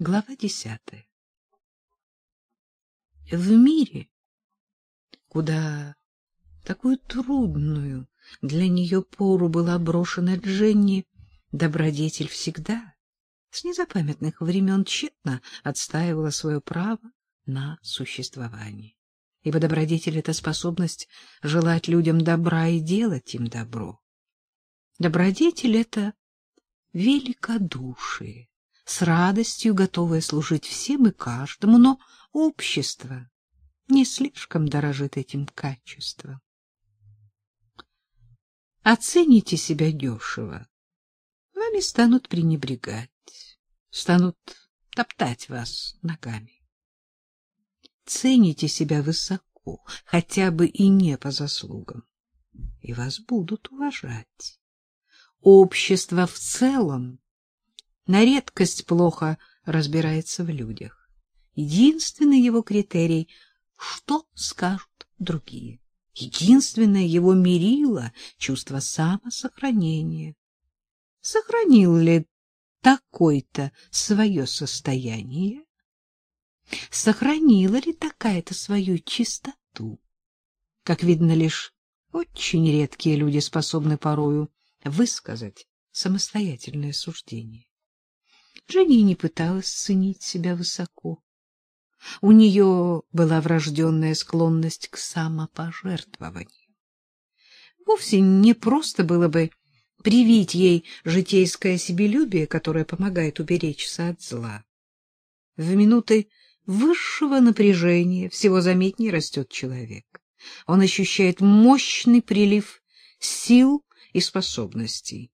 Глава десятая. В мире, куда такую трудную для нее пору была брошена Дженни, добродетель всегда с незапамятных времен тщетно отстаивала свое право на существование. Ибо добродетель — это способность желать людям добра и делать им добро. Добродетель — это великодушие, с радостью готовая служить всем и каждому, но общество не слишком дорожит этим качеством. Оцените себя дешево, вами станут пренебрегать, станут топтать вас ногами. Цените себя высоко, хотя бы и не по заслугам, и вас будут уважать. Общество в целом на редкость плохо разбирается в людях. Единственный его критерий — что скажут другие. Единственное его мерило — чувство самосохранения. Сохранил ли такой-то свое состояние? Сохранила ли такая-то свою чистоту? Как видно, лишь очень редкие люди способны порою высказать самостоятельное суждение. Женя не пыталась ценить себя высоко. У нее была врожденная склонность к самопожертвованию. Вовсе не просто было бы привить ей житейское себелюбие, которое помогает уберечься от зла. В минуты высшего напряжения всего заметнее растет человек. Он ощущает мощный прилив сил и способностей.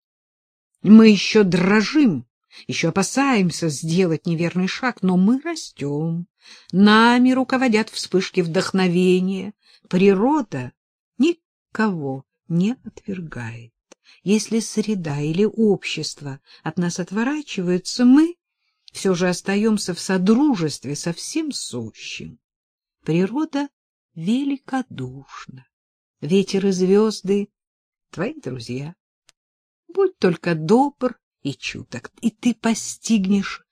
Мы еще дрожим еще опасаемся сделать неверный шаг, но мы растем, нами руководят вспышки вдохновения. Природа никого не отвергает. Если среда или общество от нас отворачиваются, мы все же остаемся в содружестве со всем сущим. Природа великодушна. Ветер и звезды — твои друзья. Будь только добр и чуток, и ты постигнешь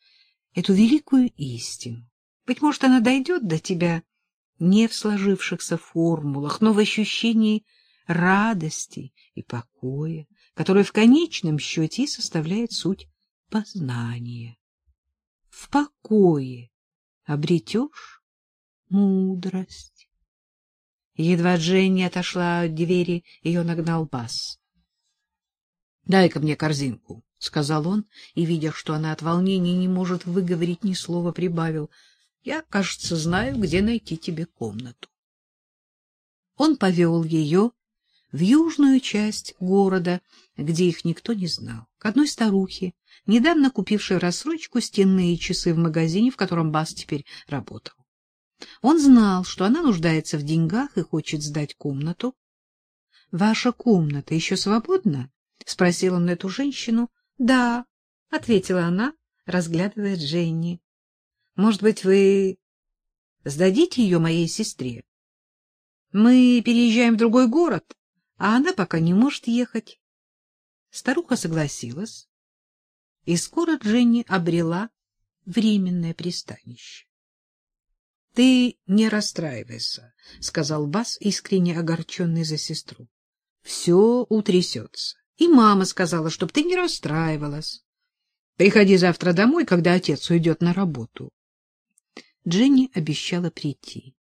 эту великую истину. Быть может, она дойдет до тебя не в сложившихся формулах, но в ощущении радости и покоя, которое в конечном счете и составляет суть познания. В покое обретешь мудрость. Едва Дженни отошла от двери, ее нагнал бас. — Дай-ка мне корзинку, — сказал он, и, видя, что она от волнения не может выговорить ни слова, прибавил. — Я, кажется, знаю, где найти тебе комнату. Он повел ее в южную часть города, где их никто не знал, к одной старухе, недавно купившей рассрочку стенные часы в магазине, в котором Бас теперь работал. Он знал, что она нуждается в деньгах и хочет сдать комнату. — Ваша комната еще свободна? — спросил он эту женщину, — Да, — ответила она, разглядывая Дженни. — Может быть, вы сдадите ее моей сестре? Мы переезжаем в другой город, а она пока не может ехать. Старуха согласилась, и скоро Дженни обрела временное пристанище. — Ты не расстраивайся, — сказал Бас, искренне огорченный за сестру. — Все утрясется. И мама сказала, чтоб ты не расстраивалась. Приходи завтра домой, когда отец уйдет на работу. Дженни обещала прийти.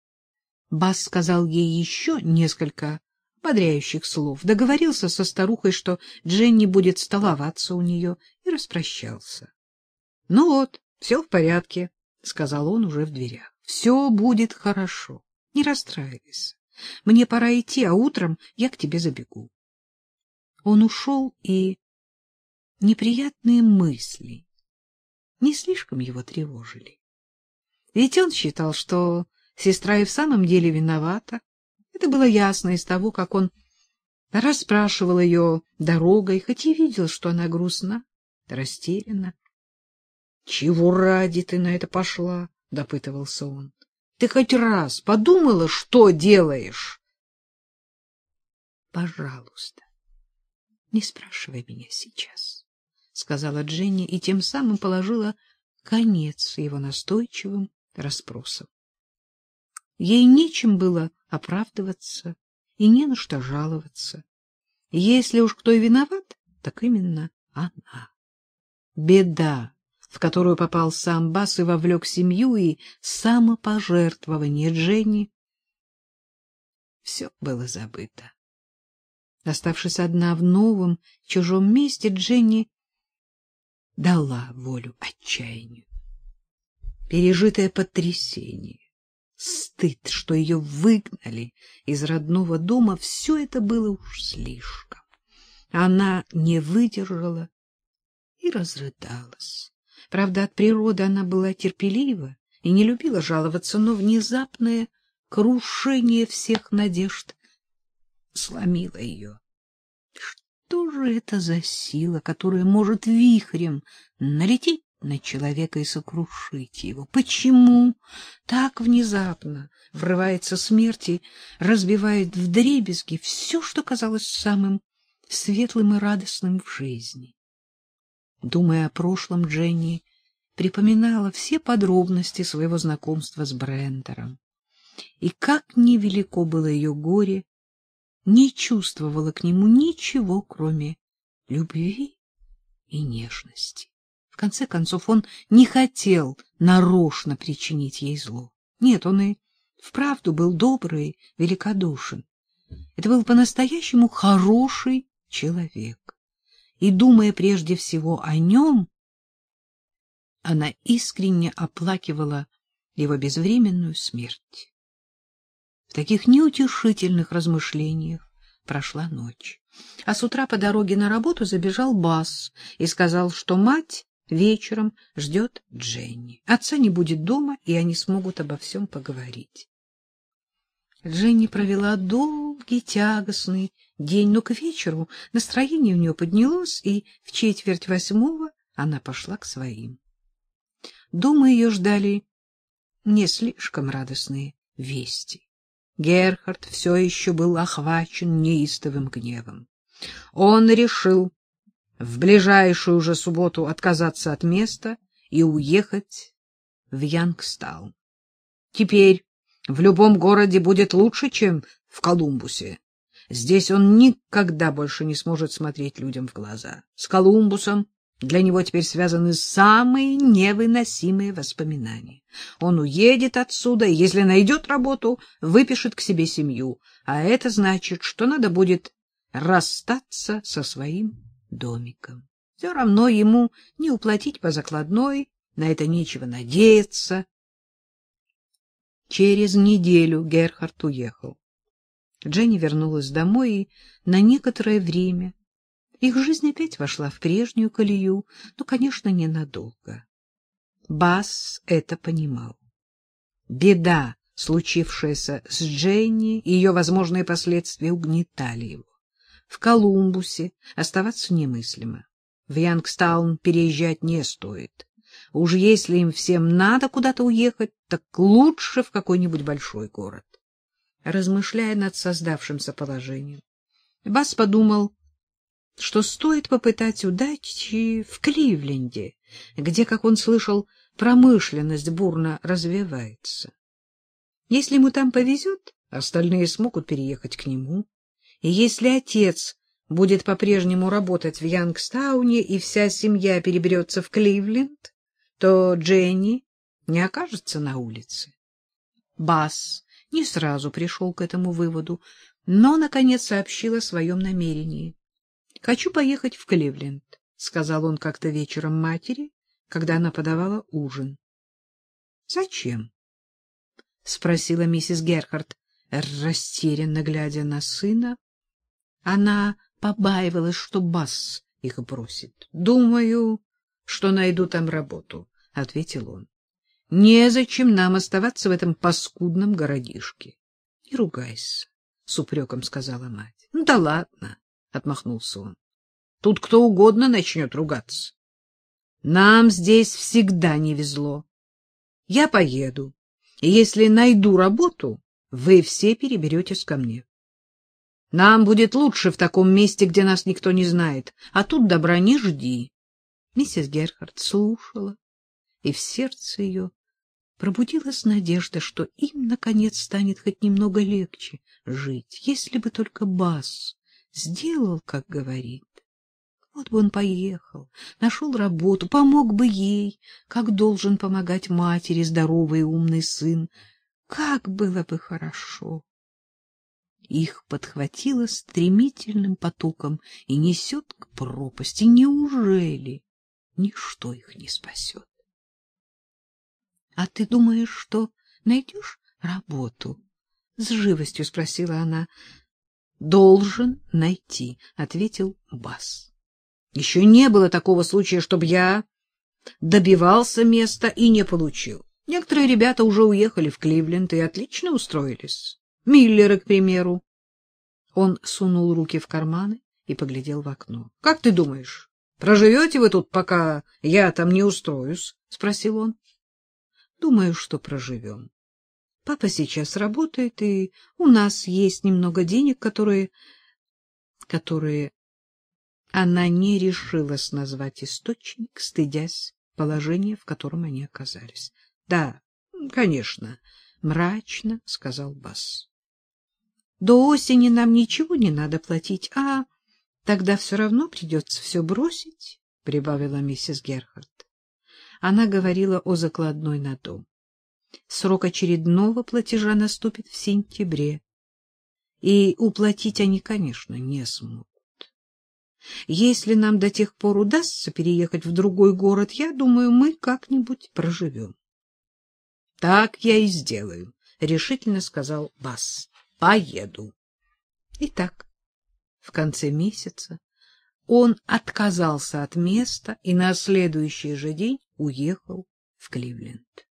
Бас сказал ей еще несколько бодряющих слов, договорился со старухой, что Дженни будет столоваться у нее, и распрощался. — Ну вот, все в порядке, — сказал он уже в дверях. — Все будет хорошо, не расстраивайся. Мне пора идти, а утром я к тебе забегу. Он ушел, и неприятные мысли не слишком его тревожили. Ведь он считал, что сестра и в самом деле виновата. Это было ясно из того, как он расспрашивал ее дорогой, хоть и видел, что она грустна, растеряна. — Чего ради ты на это пошла? — допытывался он. — Ты хоть раз подумала, что делаешь? — Пожалуйста, не спрашивай меня сейчас, — сказала Дженни и тем самым положила конец его настойчивым расспросам. Ей нечем было оправдываться и не на что жаловаться. Если уж кто и виноват, так именно она. Беда, в которую попал сам Бас и вовлек семью, и самопожертвование Дженни. Все было забыто. Оставшись одна в новом, чужом месте, Дженни дала волю отчаянию. Пережитое потрясение, стыд, что ее выгнали из родного дома, все это было уж слишком. Она не выдержала и разрыдалась. Правда, от природы она была терпелива и не любила жаловаться, но внезапное крушение всех надежд сломило ее. Что же это за сила, которая может вихрем налететь на человека и сокрушить его? Почему так внезапно врывается смерть и разбивает вдребезги все, что казалось самым светлым и радостным в жизни? Думая о прошлом, Дженни припоминала все подробности своего знакомства с Брендером. И как невелико было ее горе, не чувствовала к нему ничего, кроме любви и нежности. В конце концов, он не хотел нарочно причинить ей зло. Нет, он и вправду был добрый, великодушен. Это был по-настоящему хороший человек. И, думая прежде всего о нем, она искренне оплакивала его безвременную смерть. В таких неутешительных размышлениях прошла ночь. А с утра по дороге на работу забежал Бас и сказал, что мать вечером ждет Дженни. Отца не будет дома, и они смогут обо всем поговорить. Дженни провела долгий, тягостный день, но к вечеру настроение у нее поднялось, и в четверть восьмого она пошла к своим. Дома ее ждали не слишком радостные вести. Герхард все еще был охвачен неистовым гневом. Он решил в ближайшую же субботу отказаться от места и уехать в Янгстаун. Теперь в любом городе будет лучше, чем в Колумбусе. Здесь он никогда больше не сможет смотреть людям в глаза. С Колумбусом для него теперь связаны самые невыносимые воспоминания. Он уедет отсюда, и если найдет работу, выпишет к себе семью. А это значит, что надо будет расстаться со своим домиком. Все равно ему не уплатить по закладной, на это нечего надеяться. Через неделю Герхард уехал. Дженни вернулась домой и на некоторое время их жизнь опять вошла в прежнюю колею, но, конечно, ненадолго. Бас это понимал. Беда, случившаяся с Дженни, и ее возможные последствия угнетали его. В Колумбусе оставаться немыслимо. В Янгстаун переезжать не стоит. Уж если им всем надо куда-то уехать, так лучше в какой-нибудь большой город. Размышляя над создавшимся положением, Бас подумал, что стоит попытать удачи в Кливленде, где, как он слышал, промышленность бурно развивается. Если ему там повезет, остальные смогут переехать к нему. И если отец будет по-прежнему работать в Янгстауне и вся семья переберется в Кливленд, то Дженни не окажется на улице. Бас не сразу пришел к этому выводу, но, наконец, сообщил о своем намерении. Хочу поехать в Кливленд, — сказал он как-то вечером матери, когда она подавала ужин. — Зачем? — спросила миссис Герхард, растерянно глядя на сына. Она побаивалась, что Бас их бросит. — Думаю, что найду там работу, — ответил он. — Незачем нам оставаться в этом паскудном городишке. — Не ругайся, — с упреком сказала мать. — Ну да ладно. — отмахнулся он. — Тут кто угодно начнет ругаться. Нам здесь всегда не везло. Я поеду, и если найду работу, вы все переберетесь ко мне. Нам будет лучше в таком месте, где нас никто не знает, а тут добра не жди. Миссис Герхард слушала, и в сердце ее пробудилась надежда, что им, наконец, станет хоть немного легче жить, если бы только Бас сделал, как говорит. Вот бы он поехал, нашел работу, помог бы ей, как должен помогать матери здоровый и умный сын. Как было бы хорошо! Их подхватило стремительным потоком и несет к пропасти. Неужели ничто их не спасет? — А ты думаешь, что найдешь работу? — с живостью спросила она. — Должен найти, — ответил Бас. — Еще не было такого случая, чтобы я добивался места и не получил. Некоторые ребята уже уехали в Кливленд и отлично устроились. Миллеры, к примеру. Он сунул руки в карманы и поглядел в окно. — Как ты думаешь, проживете вы тут, пока я там не устроюсь? — спросил он. Думаю, что проживем. Папа сейчас работает, и у нас есть немного денег, которые... которые... Она не решилась назвать источник, стыдясь положения, в котором они оказались. — Да, конечно, — мрачно сказал Бас. — До осени нам ничего не надо платить, а тогда все равно придется все бросить, — прибавила миссис Герхард. Она говорила о закладной на дом. Срок очередного платежа наступит в сентябре, и уплатить они, конечно, не смогут. Если нам до тех пор удастся переехать в другой город, я думаю, мы как-нибудь проживем. — Так я и сделаю, — решительно сказал Бас. — Поеду. Итак, в конце месяца он отказался от места и на следующий же день уехал в Кливленд.